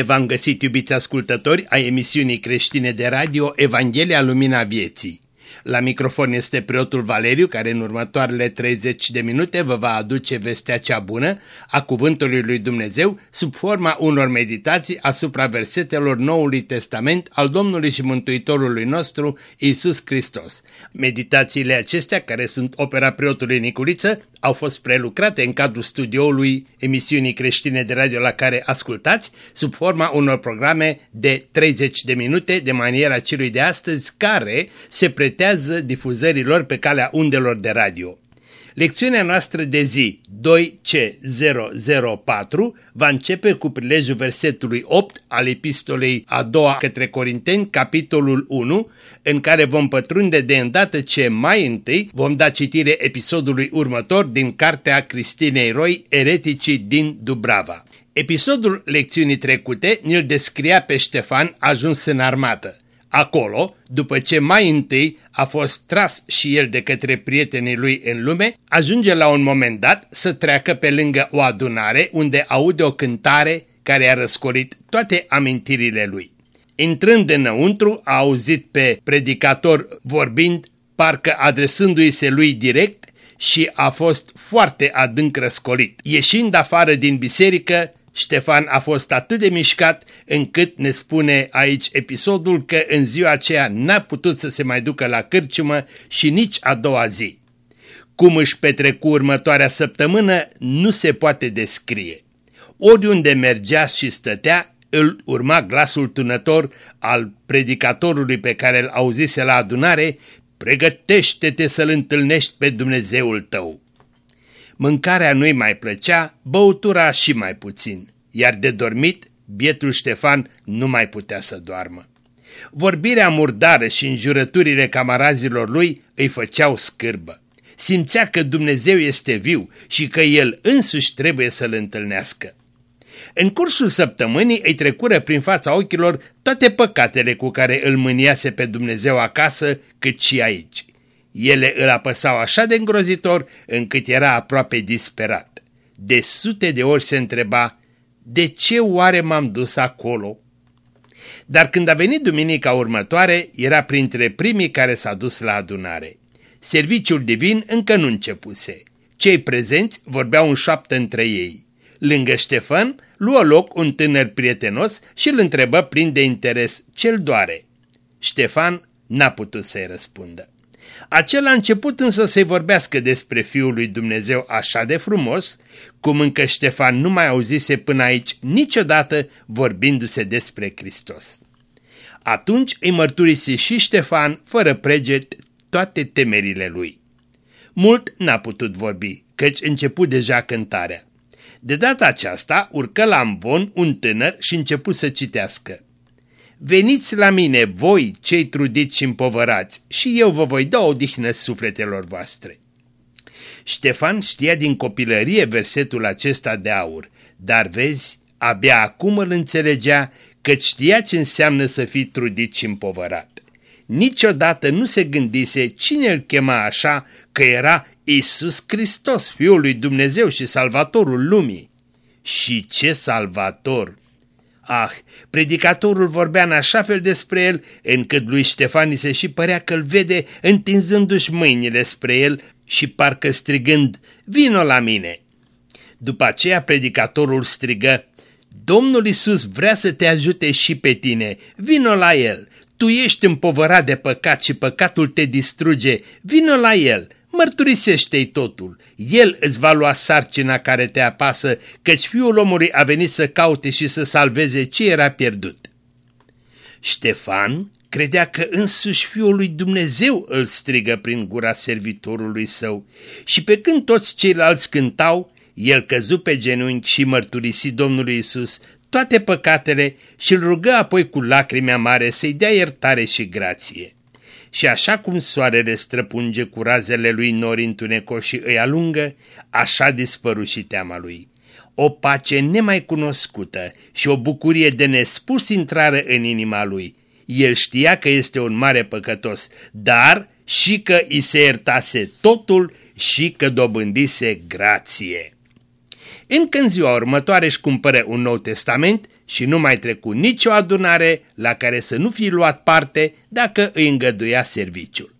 Bine v-am găsit, iubiți ascultători, a emisiunii creștine de radio Evanghelia Lumina Vieții. La microfon este preotul Valeriu, care în următoarele 30 de minute vă va aduce vestea cea bună a Cuvântului lui Dumnezeu sub forma unor meditații asupra versetelor Noului Testament al Domnului și Mântuitorului nostru, Isus Hristos. Meditațiile acestea, care sunt opera preotului Nicuriță, au fost prelucrate în cadrul studioului emisiunii creștine de radio la care ascultați, sub forma unor programe de 30 de minute de maniera celui de astăzi, care se pretează difuzărilor pe calea undelor de radio. Lecțiunea noastră de zi 2C004 va începe cu prilejul versetului 8 al epistolei a doua către Corinteni, capitolul 1, în care vom pătrunde de îndată ce mai întâi vom da citire episodului următor din cartea Cristinei Roy, Ereticii din Dubrava. Episodul lecțiunii trecute ne-l descria pe Ștefan ajuns în armată. Acolo, după ce mai întâi a fost tras și el de către prietenii lui în lume, ajunge la un moment dat să treacă pe lângă o adunare unde aude o cântare care a răscorit toate amintirile lui. Intrând înăuntru, a auzit pe predicator vorbind, parcă adresându-i se lui direct și a fost foarte adânc răscolit. Ieșind afară din biserică, Ștefan a fost atât de mișcat încât ne spune aici episodul că în ziua aceea n-a putut să se mai ducă la cârciumă și nici a doua zi. Cum își petrecu următoarea săptămână nu se poate descrie. Oriunde mergea și stătea, îl urma glasul tunător al predicatorului pe care îl auzise la adunare, pregătește-te să-L întâlnești pe Dumnezeul tău. Mâncarea nu-i mai plăcea, băutura și mai puțin, iar de dormit, bietul Ștefan nu mai putea să doarmă. Vorbirea murdară și înjurăturile camarazilor lui îi făceau scârbă. Simțea că Dumnezeu este viu și că el însuși trebuie să-l întâlnească. În cursul săptămânii îi trecură prin fața ochilor toate păcatele cu care îl mâniase pe Dumnezeu acasă, cât și aici. Ele îl apăsau așa de îngrozitor încât era aproape disperat. De sute de ori se întreba, de ce oare m-am dus acolo? Dar când a venit duminica următoare, era printre primii care s-a dus la adunare. Serviciul divin încă nu începuse. Cei prezenți vorbeau în șoaptă între ei. Lângă Ștefan luă loc un tânăr prietenos și îl întrebă plin de interes ce-l doare. Ștefan n-a putut să-i răspundă. Acela a început însă să-i vorbească despre Fiul lui Dumnezeu așa de frumos, cum încă Ștefan nu mai auzise până aici niciodată vorbindu-se despre Hristos. Atunci îi mărturisi și Ștefan, fără preget, toate temerile lui. Mult n-a putut vorbi, căci început deja cântarea. De data aceasta urcă la amvon un tânăr și început să citească. Veniți la mine, voi, cei trudiți și împovărați, și eu vă voi da odihnă sufletelor voastre. Ștefan știa din copilărie versetul acesta de aur, dar vezi, abia acum îl înțelegea că știa ce înseamnă să fii trudit și împovărat. Niciodată nu se gândise cine îl chema așa că era Isus Hristos, Fiul lui Dumnezeu și Salvatorul lumii. Și ce salvator! Ah, predicatorul vorbea în așa fel despre el, încât lui Ștefani se și părea că îl vede întinzându-și mâinile spre el și parcă strigând, vino la mine. După aceea predicatorul strigă, Domnul Isus vrea să te ajute și pe tine, vino la el, tu ești împovărat de păcat și păcatul te distruge, vino la el, mărturisește-i totul. El îți va lua sarcina care te apasă, căci fiul omului a venit să caute și să salveze ce era pierdut. Ștefan credea că însuși fiul lui Dumnezeu îl strigă prin gura servitorului său și pe când toți ceilalți cântau, el căzu pe genunchi și mărturisi Domnului Isus toate păcatele și îl rugă apoi cu lacrimi amare să-i dea iertare și grație. Și așa cum soarele străpunge cu razele lui nori întunecoși și îi alungă, așa dispăru și teama lui. O pace nemai cunoscută și o bucurie de nespus intrară în inima lui. El știa că este un mare păcătos, dar și că îi se iertase totul și că dobândise grație. Încă în ziua următoare își cumpără un nou testament și nu mai trecu nicio adunare la care să nu fi luat parte dacă îi îngăduia serviciul.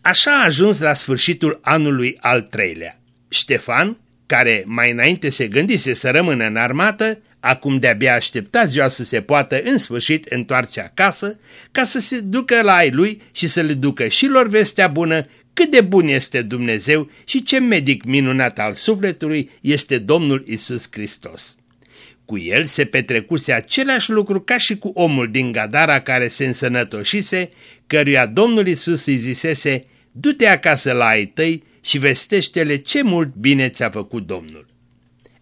Așa a ajuns la sfârșitul anului al treilea. Ștefan, care mai înainte se gândise să rămână în armată, acum de-abia aștepta ziua să se poată în sfârșit întoarce acasă, ca să se ducă la ai lui și să le ducă și lor vestea bună cât de bun este Dumnezeu și ce medic minunat al sufletului este Domnul Isus Hristos. Cu el se petrecuse același lucru ca și cu omul din Gadara care se însănătoșise, căruia Domnul Isus îi zisese, du-te acasă la ai tăi și vestește-le ce mult bine ți-a făcut Domnul.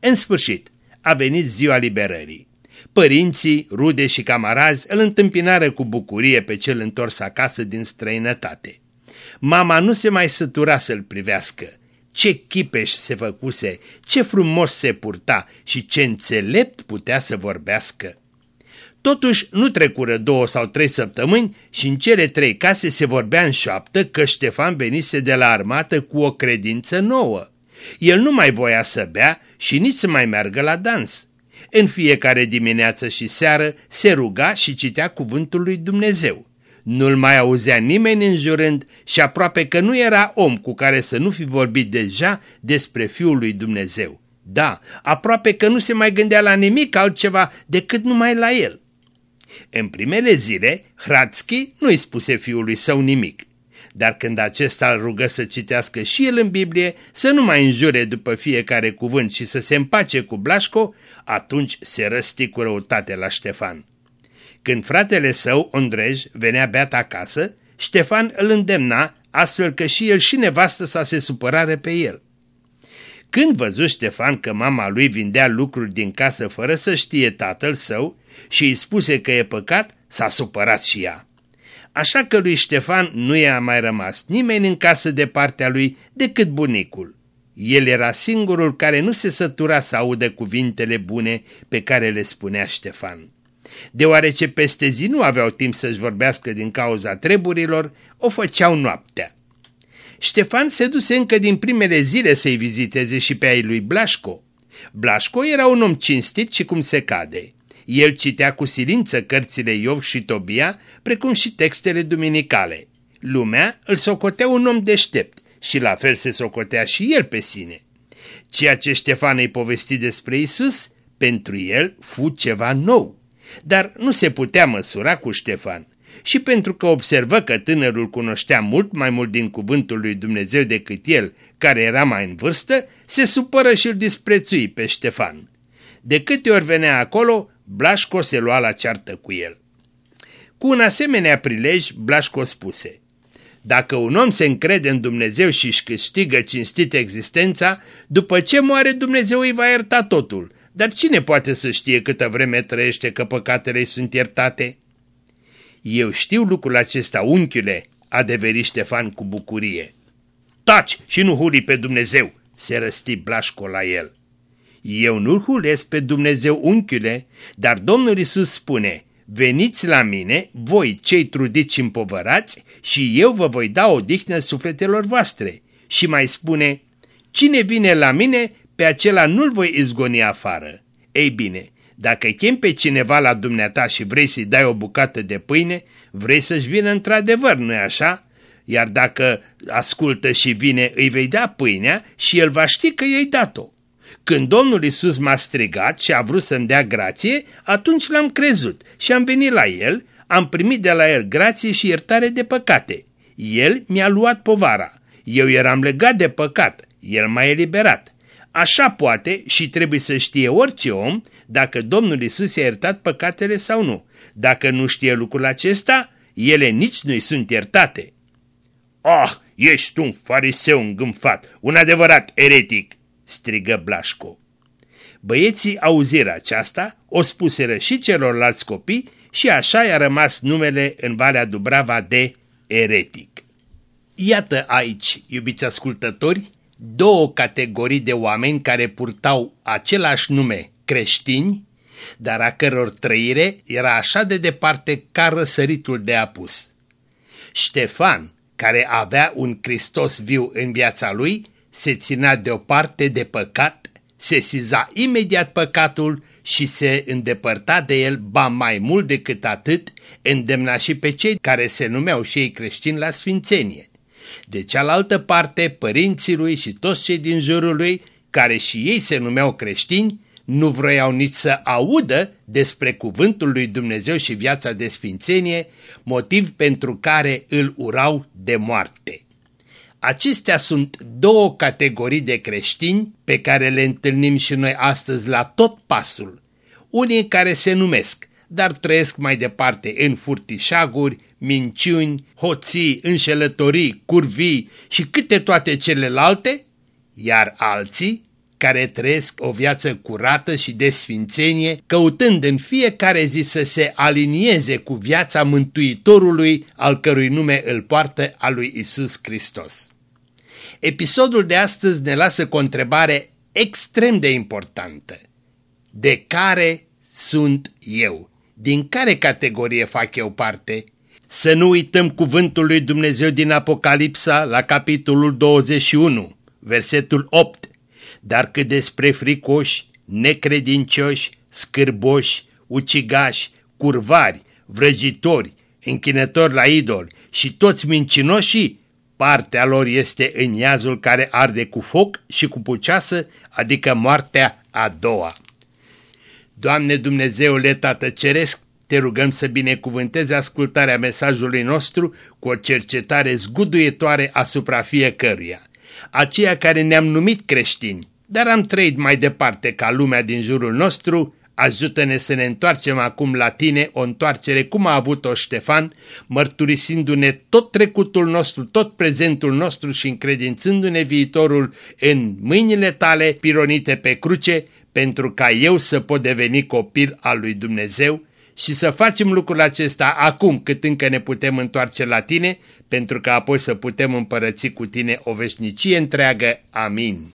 În sfârșit, a venit ziua liberării. Părinții, rude și camarazi îl întâmpinară cu bucurie pe cel întors acasă din străinătate. Mama nu se mai sătura să-l privească. Ce chipeș se făcuse, ce frumos se purta și ce înțelept putea să vorbească. Totuși nu trecură două sau trei săptămâni și în cele trei case se vorbea în șoaptă că Ștefan venise de la armată cu o credință nouă. El nu mai voia să bea și nici să mai meargă la dans. În fiecare dimineață și seară se ruga și citea cuvântul lui Dumnezeu. Nu-l mai auzea nimeni înjurând și aproape că nu era om cu care să nu fi vorbit deja despre Fiul lui Dumnezeu. Da, aproape că nu se mai gândea la nimic altceva decât numai la el. În primele zile, Hradski nu-i spuse fiului său nimic, dar când acesta îl rugă să citească și el în Biblie, să nu mai înjure după fiecare cuvânt și să se împace cu Blașco, atunci se răsti cu răutate la Ștefan. Când fratele său, Ondrej, venea beat acasă, Ștefan îl îndemna, astfel că și el și nevastă sa se supărare pe el. Când văzu Ștefan că mama lui vindea lucruri din casă fără să știe tatăl său și îi spuse că e păcat, s-a supărat și ea. Așa că lui Ștefan nu i-a mai rămas nimeni în casă de partea lui decât bunicul. El era singurul care nu se sătura să audă cuvintele bune pe care le spunea Ștefan. Deoarece peste zi nu aveau timp să-și vorbească din cauza treburilor, o făceau noaptea. Ștefan se duse încă din primele zile să-i viziteze și pe ai lui Blașco. Blașco era un om cinstit și cum se cade. El citea cu silință cărțile Iov și Tobia, precum și textele duminicale. Lumea îl socotea un om deștept și la fel se socotea și el pe sine. Ceea ce Ștefan îi povesti despre Isus, pentru el fu ceva nou. Dar nu se putea măsura cu Ștefan. Și pentru că observă că tânărul cunoștea mult mai mult din cuvântul lui Dumnezeu decât el, care era mai în vârstă, se supără și îl disprețui pe Ștefan. De câte ori venea acolo, Blașco se lua la ceartă cu el. Cu un asemenea prilej, Blașco spuse, Dacă un om se încrede în Dumnezeu și își câștigă cinstit existența, după ce moare Dumnezeu îi va ierta totul, dar cine poate să știe câtă vreme trăiește că păcatele îi sunt iertate? Eu știu lucrul acesta, unchiule, adeveri Ștefan cu bucurie. Taci și nu huri pe Dumnezeu, se răsti Blașco la el. Eu nu hulesc pe Dumnezeu, unchiule, dar Domnul Isus spune, veniți la mine, voi cei trudiți și împovărați, și eu vă voi da odihnă sufletelor voastre. Și mai spune, cine vine la mine, pe acela nu-l voi izgoni afară. Ei bine, dacă chem pe cineva la dumneata și vrei să-i dai o bucată de pâine, vrei să-și vină într-adevăr, nu-i așa? Iar dacă ascultă și vine, îi vei da pâinea și el va ști că i-ai dat-o. Când Domnul Isus m-a strigat și a vrut să-mi dea grație, atunci l-am crezut și am venit la el, am primit de la el grație și iertare de păcate. El mi-a luat povara. Eu eram legat de păcat, el m-a eliberat. Așa poate și trebuie să știe orice om dacă Domnul Isus i-a iertat păcatele sau nu. Dacă nu știe lucrul acesta, ele nici nu-i sunt iertate. Ah, ești un fariseu îngânfat, un adevărat eretic, strigă Blașco. Băieții auziră aceasta, o spuseră și celorlalți copii și așa i-a rămas numele în Valea Dubrava de eretic. Iată aici, iubiți ascultători, două categorii de oameni care purtau același nume creștini, dar a căror trăire era așa de departe ca răsăritul de apus. Ștefan, care avea un Hristos viu în viața lui, se ținea deoparte de păcat, se siza imediat păcatul și se îndepărta de el, ba mai mult decât atât, îndemna și pe cei care se numeau și ei creștini la sfințenie. De cealaltă parte, părinții lui și toți cei din jurul lui, care și ei se numeau creștini, nu vroiau nici să audă despre cuvântul lui Dumnezeu și viața de sfințenie, motiv pentru care îl urau de moarte. Acestea sunt două categorii de creștini pe care le întâlnim și noi astăzi la tot pasul. Unii care se numesc, dar trăiesc mai departe în furtișaguri, minciuni, hoții, înșelătorii, curvii și câte toate celelalte, iar alții care trăiesc o viață curată și de sfințenie, căutând în fiecare zi să se alinieze cu viața Mântuitorului, al cărui nume îl poartă a lui Isus Hristos. Episodul de astăzi ne lasă cu o întrebare extrem de importantă. De care sunt eu? Din care categorie fac eu parte? Să nu uităm cuvântul lui Dumnezeu din Apocalipsa la capitolul 21, versetul 8. Dar cât despre fricoși, necredincioși, scârboși, ucigași, curvari, vrăjitori, închinători la idol și toți mincinoșii, partea lor este în iazul care arde cu foc și cu puceasă, adică moartea a doua. Doamne Dumnezeule Tată Ceresc, te rugăm să binecuvântezi ascultarea mesajului nostru cu o cercetare zguduietoare asupra fiecăruia. Aceia care ne-am numit creștini, dar am trăit mai departe ca lumea din jurul nostru, ajută-ne să ne întoarcem acum la tine, o întoarcere cum a avut-o Ștefan, mărturisindu-ne tot trecutul nostru, tot prezentul nostru și încredințându-ne viitorul în mâinile tale pironite pe cruce, pentru ca eu să pot deveni copil al lui Dumnezeu și să facem lucrul acesta acum cât încă ne putem întoarce la tine, pentru că apoi să putem împărăți cu tine o veșnicie întreagă. Amin.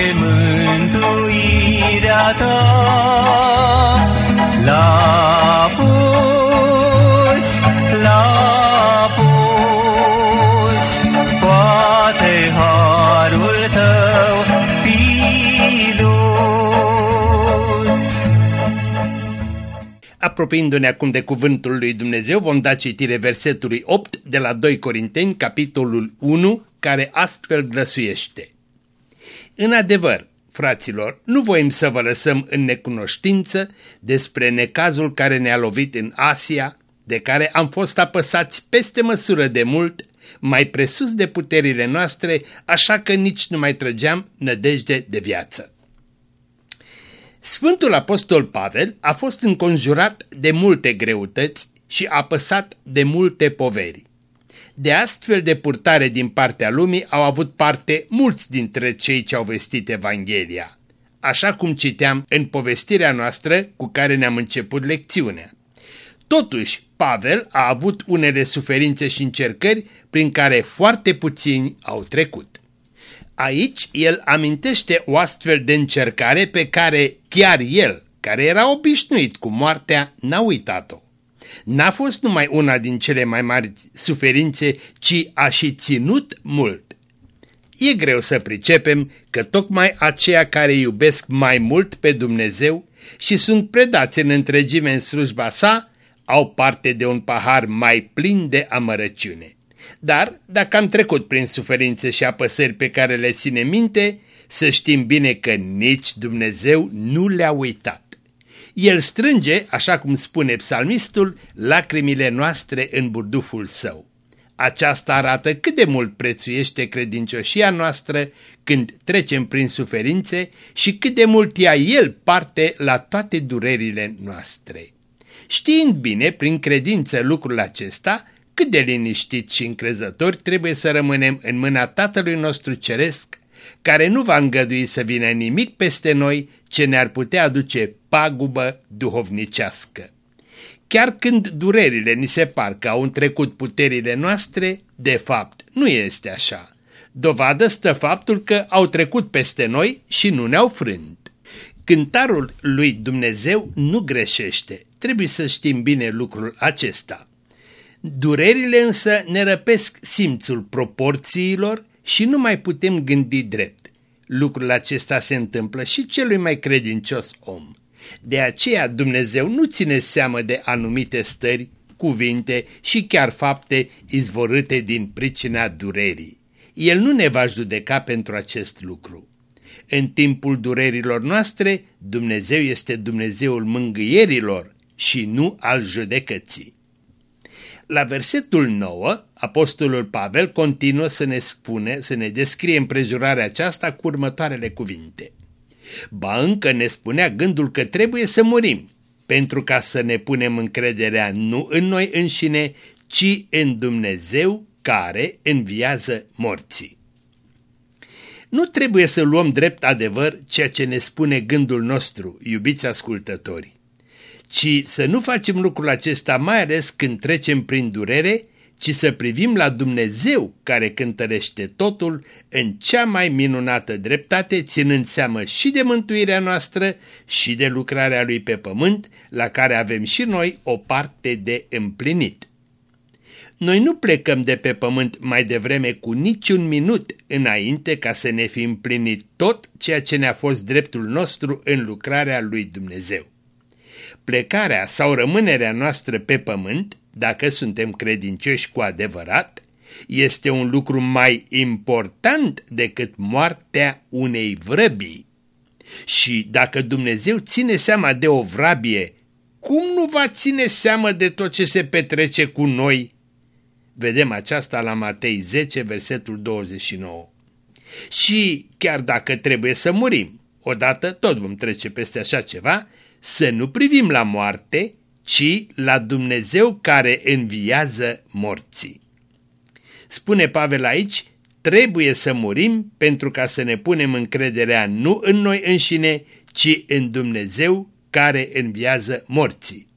e mântuirea ta. La pus, la pus, poate harul tău fi dus. Apropiindu-ne acum de cuvântul lui Dumnezeu, vom da citire versetului 8 de la 2 Corinteni, capitolul 1, care astfel grăsuiește. În adevăr, fraților, nu voim să vă lăsăm în necunoștință despre necazul care ne-a lovit în Asia, de care am fost apăsați peste măsură de mult, mai presus de puterile noastre, așa că nici nu mai trăgeam nădejde de viață. Sfântul Apostol Pavel a fost înconjurat de multe greutăți și apăsat de multe poveri. De astfel de purtare din partea lumii au avut parte mulți dintre cei ce au vestit Evanghelia, așa cum citeam în povestirea noastră cu care ne-am început lecțiunea. Totuși, Pavel a avut unele suferințe și încercări prin care foarte puțini au trecut. Aici el amintește o astfel de încercare pe care chiar el, care era obișnuit cu moartea, n-a uitat-o. N-a fost numai una din cele mai mari suferințe, ci a și ținut mult. E greu să pricepem că tocmai aceia care iubesc mai mult pe Dumnezeu și sunt predați în întregime în slujba sa, au parte de un pahar mai plin de amărăciune. Dar, dacă am trecut prin suferințe și apăsări pe care le ține minte, să știm bine că nici Dumnezeu nu le-a uitat. El strânge, așa cum spune psalmistul, lacrimile noastre în burduful său. Aceasta arată cât de mult prețuiește credincioșia noastră când trecem prin suferințe și cât de mult ia El parte la toate durerile noastre. Știind bine, prin credință, lucrul acesta, cât de liniștit și încrezători trebuie să rămânem în mâna Tatălui nostru Ceresc, care nu va îngădui să vină nimic peste noi ce ne-ar putea aduce pagubă duhovnicească. Chiar când durerile ni se par că au întrecut puterile noastre, de fapt nu este așa. Dovadă stă faptul că au trecut peste noi și nu ne-au frânt. Cântarul lui Dumnezeu nu greșește, trebuie să știm bine lucrul acesta. Durerile însă ne răpesc simțul proporțiilor și nu mai putem gândi drept. Lucrul acesta se întâmplă și celui mai credincios om. De aceea Dumnezeu nu ține seamă de anumite stări, cuvinte și chiar fapte izvorâte din pricina durerii. El nu ne va judeca pentru acest lucru. În timpul durerilor noastre, Dumnezeu este Dumnezeul mângâierilor și nu al judecății. La versetul 9, apostolul Pavel continuă să ne spune, să ne descrie împrejurarea aceasta cu următoarele cuvinte. Ba încă ne spunea gândul că trebuie să murim, pentru ca să ne punem încrederea nu în noi înșine, ci în Dumnezeu care înviază morții. Nu trebuie să luăm drept adevăr ceea ce ne spune gândul nostru, iubiți ascultători, ci să nu facem lucrul acesta mai ales când trecem prin durere, ci să privim la Dumnezeu care cântărește totul în cea mai minunată dreptate, ținând seamă și de mântuirea noastră și de lucrarea Lui pe pământ, la care avem și noi o parte de împlinit. Noi nu plecăm de pe pământ mai devreme cu niciun minut înainte ca să ne fi împlinit tot ceea ce ne-a fost dreptul nostru în lucrarea lui Dumnezeu. Plecarea sau rămânerea noastră pe pământ, dacă suntem credincioși cu adevărat, este un lucru mai important decât moartea unei vrăbii. Și dacă Dumnezeu ține seama de o vrabie, cum nu va ține seama de tot ce se petrece cu noi Vedem aceasta la Matei 10, versetul 29. Și chiar dacă trebuie să murim, odată tot vom trece peste așa ceva, să nu privim la moarte, ci la Dumnezeu care înviază morții. Spune Pavel aici, trebuie să murim pentru ca să ne punem încrederea nu în noi înșine, ci în Dumnezeu care înviază morții.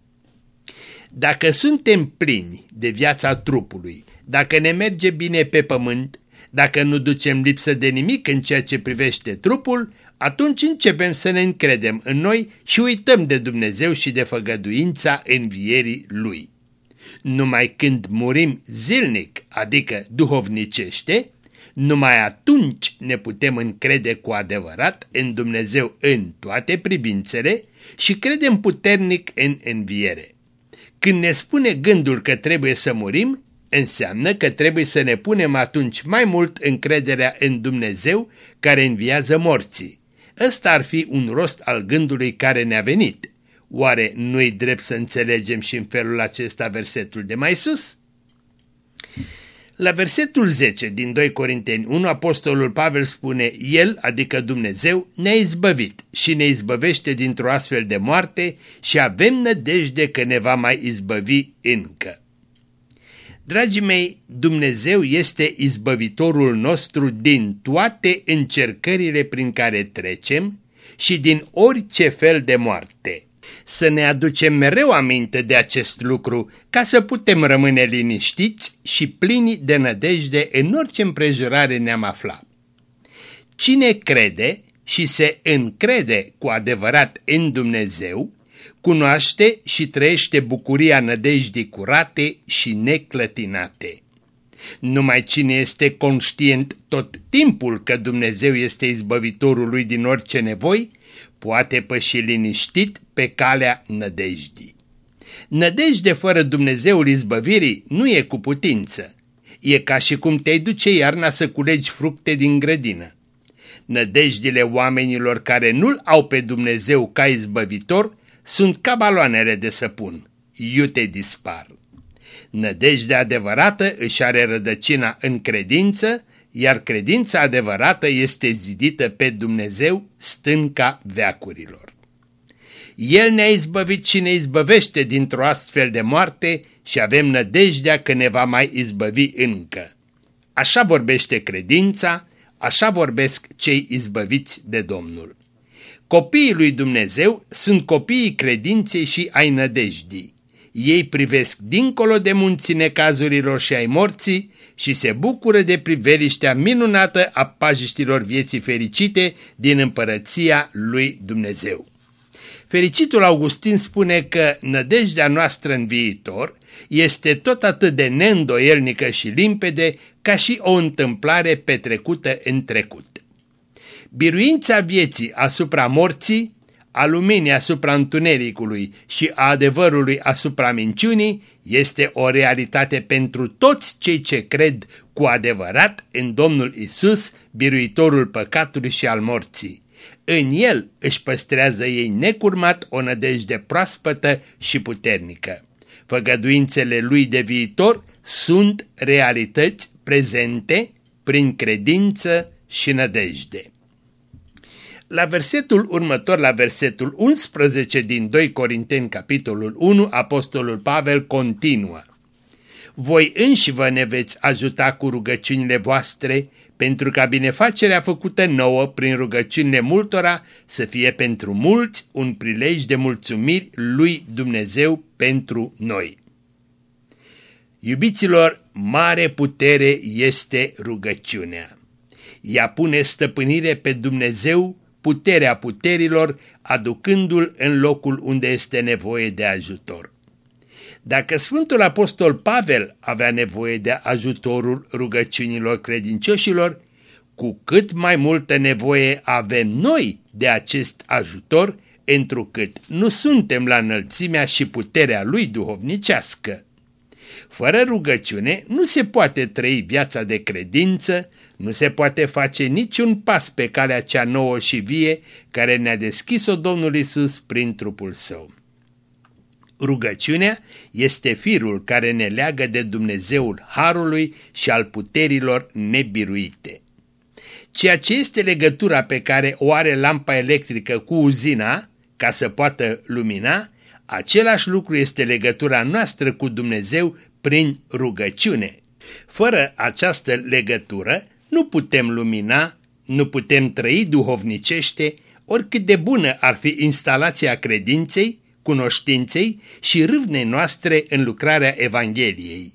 Dacă suntem plini de viața trupului, dacă ne merge bine pe pământ, dacă nu ducem lipsă de nimic în ceea ce privește trupul, atunci începem să ne încredem în noi și uităm de Dumnezeu și de făgăduința învierii Lui. Numai când murim zilnic, adică duhovnicește, numai atunci ne putem încrede cu adevărat în Dumnezeu în toate privințele și credem puternic în înviere. Când ne spune gândul că trebuie să murim, înseamnă că trebuie să ne punem atunci mai mult încrederea în Dumnezeu care înviază morții. Ăsta ar fi un rost al gândului care ne-a venit. Oare nu-i drept să înțelegem și în felul acesta versetul de mai sus? La versetul 10 din 2 Corinteni 1, apostolul Pavel spune, El, adică Dumnezeu, ne-a izbăvit și ne izbăvește dintr-o astfel de moarte și avem nădejde că ne va mai izbăvi încă. Dragii mei, Dumnezeu este izbăvitorul nostru din toate încercările prin care trecem și din orice fel de moarte să ne aducem mereu aminte de acest lucru ca să putem rămâne liniștiți și plini de nădejde în orice împrejurare ne-am aflat. Cine crede și se încrede cu adevărat în Dumnezeu, cunoaște și trăiește bucuria nădejdii curate și neclătinate. Numai cine este conștient tot timpul că Dumnezeu este izbăvitorul lui din orice nevoi, poate păși liniștit pe calea nădejdii. Nădejde fără Dumnezeul izbăvirii nu e cu putință. E ca și cum te-ai duce iarna să culegi fructe din grădină. Nădejdile oamenilor care nu-L au pe Dumnezeu ca izbăvitor sunt ca baloanele de săpun. Iute dispar. Nădejdea adevărată își are rădăcina în credință iar credința adevărată este zidită pe Dumnezeu stânca veacurilor. El ne-a izbăvit și ne izbăvește dintr-o astfel de moarte și avem nădejdea că ne va mai izbăvi încă. Așa vorbește credința, Așa vorbesc cei izbăviți de Domnul. Copiii lui Dumnezeu sunt copiii credinței și ai nădejdii. Ei privesc dincolo de munții necazurilor și ai morții și se bucură de priveliștea minunată a pajiștilor vieții fericite din împărăția lui Dumnezeu. Fericitul Augustin spune că nădejdea noastră în viitor este tot atât de neîndoielnică și limpede ca și o întâmplare petrecută în trecut. Biruința vieții asupra morții, a luminii asupra întunericului și a adevărului asupra minciunii este o realitate pentru toți cei ce cred cu adevărat în Domnul Isus, biruitorul păcatului și al morții. În el își păstrează ei necurmat o nădejde proaspătă și puternică. Făgăduințele lui de viitor sunt realități prezente prin credință și nădejde. La versetul următor, la versetul 11 din 2 Corinteni, capitolul 1, Apostolul Pavel continuă. Voi înși vă ne veți ajuta cu rugăciunile voastre, pentru ca binefacerea făcută nouă prin rugăciunile multora să fie pentru mulți un prilej de mulțumiri lui Dumnezeu pentru noi. Iubiților, mare putere este rugăciunea. Ea pune stăpânire pe Dumnezeu, puterea puterilor, aducându-l în locul unde este nevoie de ajutor. Dacă Sfântul Apostol Pavel avea nevoie de ajutorul rugăciunilor credincioșilor, cu cât mai multă nevoie avem noi de acest ajutor, întrucât nu suntem la înălțimea și puterea lui duhovnicească. Fără rugăciune nu se poate trăi viața de credință, nu se poate face niciun pas pe calea cea nouă și vie care ne-a deschis-o Domnul Isus prin trupul său. Rugăciunea este firul care ne leagă de Dumnezeul Harului și al puterilor nebiruite. Ceea ce este legătura pe care o are lampa electrică cu uzina, ca să poată lumina, același lucru este legătura noastră cu Dumnezeu prin rugăciune. Fără această legătură nu putem lumina, nu putem trăi duhovnicește, oricât de bună ar fi instalația credinței, cunoștinței și râvnei noastre în lucrarea Evangheliei.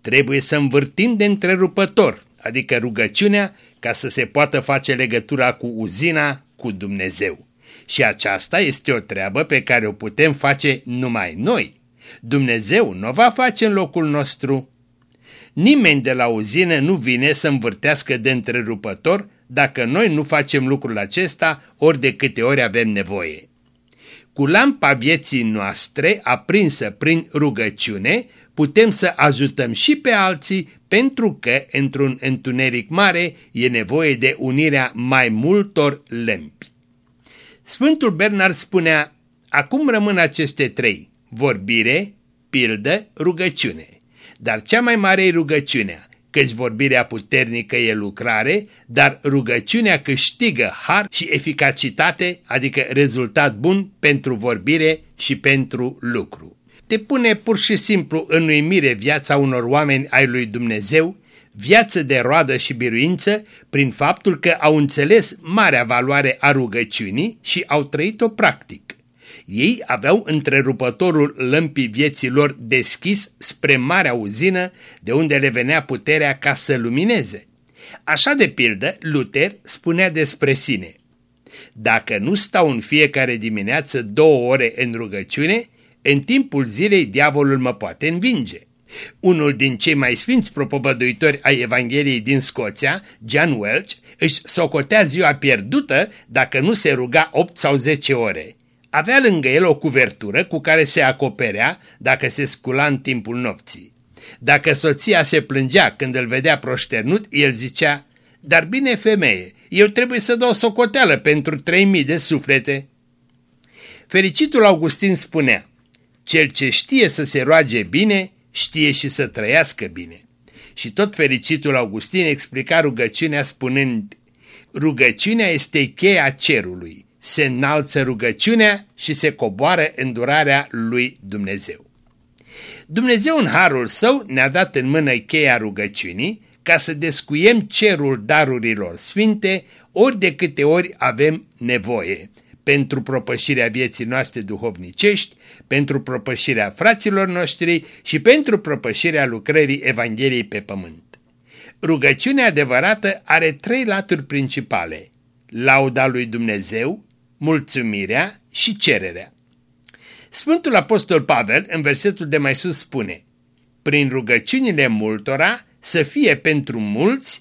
Trebuie să învârtim de întrerupător, adică rugăciunea, ca să se poată face legătura cu uzina, cu Dumnezeu. Și aceasta este o treabă pe care o putem face numai noi. Dumnezeu nu o va face în locul nostru. Nimeni de la uzină nu vine să învârtească de întrerupător dacă noi nu facem lucrul acesta ori de câte ori avem nevoie. Cu lampa vieții noastre aprinsă prin rugăciune, putem să ajutăm și pe alții pentru că într-un întuneric mare e nevoie de unirea mai multor lămpi. Sfântul Bernard spunea, acum rămân aceste trei, vorbire, pildă, rugăciune. Dar cea mai mare e rugăciunea, căci vorbirea puternică e lucrare, dar rugăciunea câștigă har și eficacitate, adică rezultat bun pentru vorbire și pentru lucru. Te pune pur și simplu în uimire viața unor oameni ai lui Dumnezeu, viață de roadă și biruință, prin faptul că au înțeles marea valoare a rugăciunii și au trăit-o practic. Ei aveau întrerupătorul lămpii vieții lor deschis spre marea uzină de unde le venea puterea ca să lumineze. Așa de pildă, Luther spunea despre sine, Dacă nu stau în fiecare dimineață două ore în rugăciune, în timpul zilei diavolul mă poate învinge. Unul din cei mai sfinți propovăduitori ai Evangheliei din Scoția, John Welch, își socotea ziua pierdută dacă nu se ruga 8 sau 10 ore. Avea lângă el o cuvertură cu care se acoperea dacă se scula în timpul nopții. Dacă soția se plângea când îl vedea proșternut, el zicea, Dar bine femeie, eu trebuie să dau socoteală pentru trei mii de suflete. Fericitul Augustin spunea, Cel ce știe să se roage bine, știe și să trăiască bine. Și tot fericitul Augustin explica rugăciunea spunând, Rugăciunea este cheia cerului se înalță rugăciunea și se coboară îndurarea lui Dumnezeu. Dumnezeu în harul său ne-a dat în mână cheia rugăciunii ca să descuiem cerul darurilor sfinte ori de câte ori avem nevoie pentru propășirea vieții noastre duhovnicești, pentru propășirea fraților noștri și pentru propășirea lucrării Evangheliei pe pământ. Rugăciunea adevărată are trei laturi principale, lauda lui Dumnezeu, mulțumirea și cererea. Sfântul Apostol Pavel în versetul de mai sus spune, prin rugăciunile multora să fie pentru mulți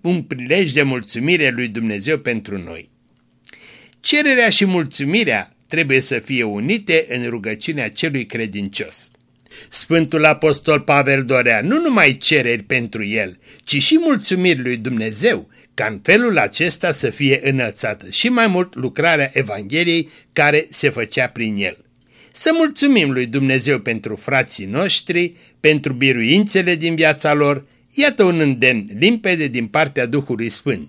un prilej de mulțumire lui Dumnezeu pentru noi. Cererea și mulțumirea trebuie să fie unite în rugăciunea celui credincios. Sfântul Apostol Pavel dorea nu numai cereri pentru el, ci și mulțumiri lui Dumnezeu, ca în felul acesta să fie înălțată și mai mult lucrarea Evangheliei care se făcea prin el. Să mulțumim lui Dumnezeu pentru frații noștri, pentru biruințele din viața lor, iată un îndemn limpede din partea Duhului Sfânt.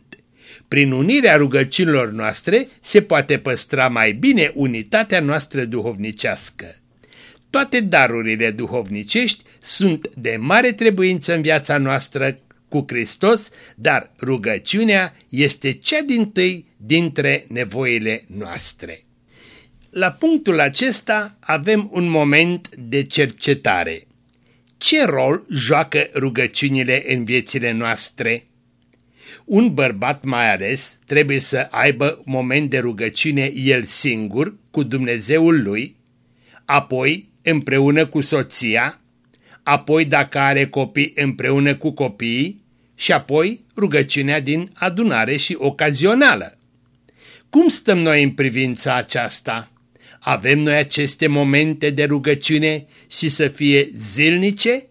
Prin unirea rugăciunilor noastre se poate păstra mai bine unitatea noastră duhovnicească. Toate darurile duhovnicești sunt de mare trebuință în viața noastră cu Hristos, dar rugăciunea este cea din tâi dintre nevoile noastre. La punctul acesta avem un moment de cercetare. Ce rol joacă rugăciunile în viețile noastre? Un bărbat mai ales trebuie să aibă moment de rugăciune el singur cu Dumnezeul lui, apoi împreună cu soția, apoi dacă are copii împreună cu copiii și apoi rugăciunea din adunare și ocazională. Cum stăm noi în privința aceasta? Avem noi aceste momente de rugăciune și să fie zilnice?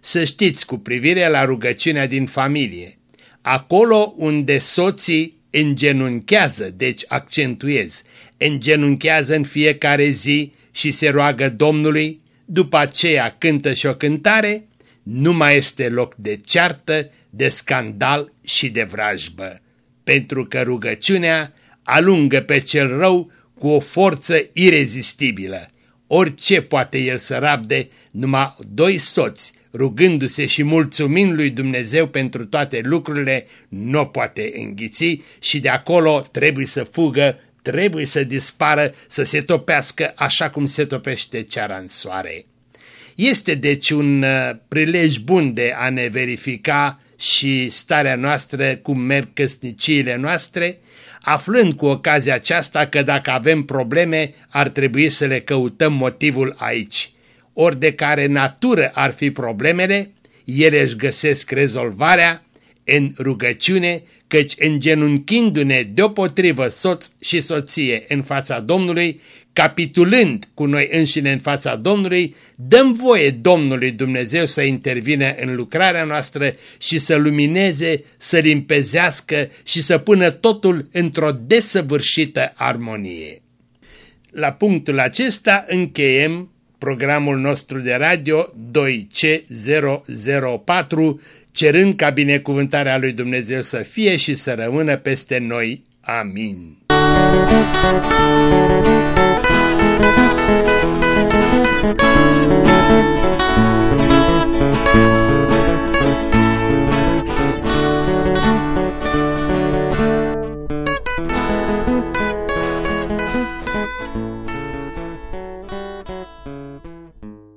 Să știți cu privire la rugăciunea din familie, acolo unde soții îngenunchează, deci accentuez, îngenunchează în fiecare zi și se roagă Domnului, după aceea cântă și o cântare, nu mai este loc de ceartă, de scandal și de vrajbă, pentru că rugăciunea alungă pe cel rău cu o forță irezistibilă. Orice poate el să rabde, numai doi soți, rugându-se și mulțumind lui Dumnezeu pentru toate lucrurile, nu poate înghiți și de acolo trebuie să fugă trebuie să dispară, să se topească așa cum se topește ceara în soare. Este deci un uh, prilej bun de a ne verifica și starea noastră, cum merg căsniciile noastre, aflând cu ocazia aceasta că dacă avem probleme ar trebui să le căutăm motivul aici. Ori de care natură ar fi problemele, ele își găsesc rezolvarea în rugăciune, căci îngenunchindu-ne deopotrivă soț și soție în fața Domnului, capitulând cu noi înșine în fața Domnului, dăm voie Domnului Dumnezeu să intervine în lucrarea noastră și să lumineze, să limpezească și să pună totul într-o desăvârșită armonie. La punctul acesta încheiem programul nostru de radio 2C004 cerând ca binecuvântarea lui Dumnezeu să fie și să rămână peste noi. Amin.